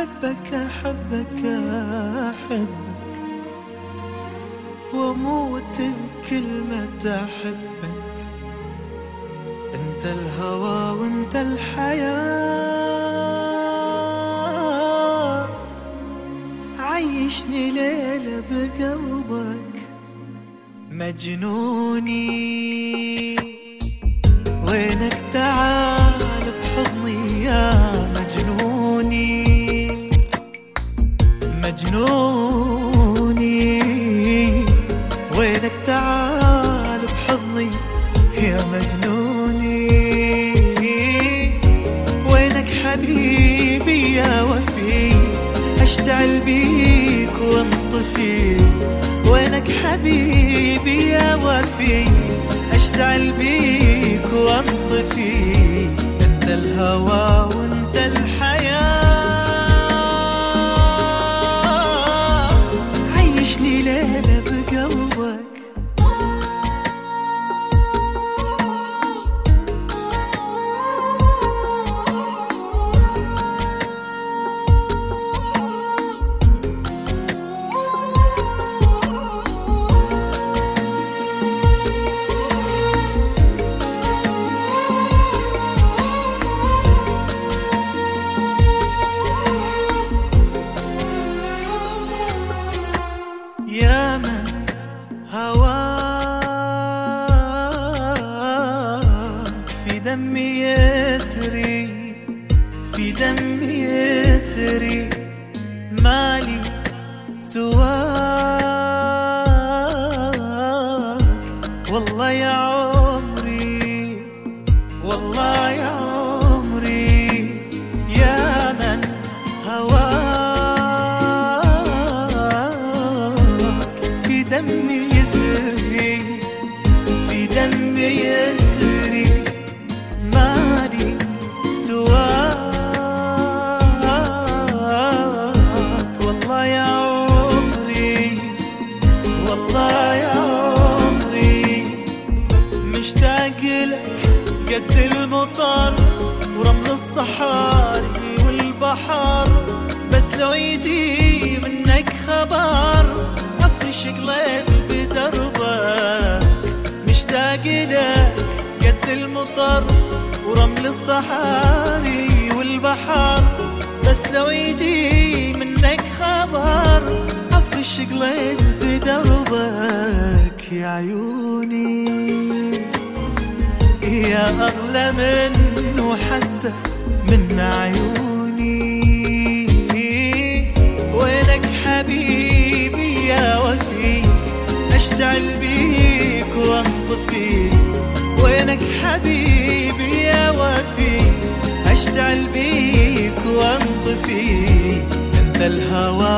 أحبك أحبك أحبك. وأموت بكلمة أحبك. أنت الهوى وأنت الحياة. عيشني ليلة بقلبك. مجنوني. وينك تعال؟ مجنوني وينك تعال بحضني يا مجنوني. وينك حبيبي يا وفي أشتعل بيك وانطفي. وينك حبيبي يا وفي أشتعل بيك وانطفي. أنت الهوى دمي يسري في دمي يسري مالي سواك. والله يا عمري والله يا عمري المطر ورمل الصحاري والبحر بس لو يجي منك خبر. افرش قلبي بدربك مشتاق لك قد المطر ورمل الصحاري والبحر. بس لو يجي منك خبر افرش قلبي بدربك يا عيوني. يا أغلى منه حتى من عيوني. وينك حبيبي يا وفي؟ أشتعل بيك وأنطفي. وينك حبيبي يا وفي؟ أشتعل بيك وأنطفي. أنت الهوى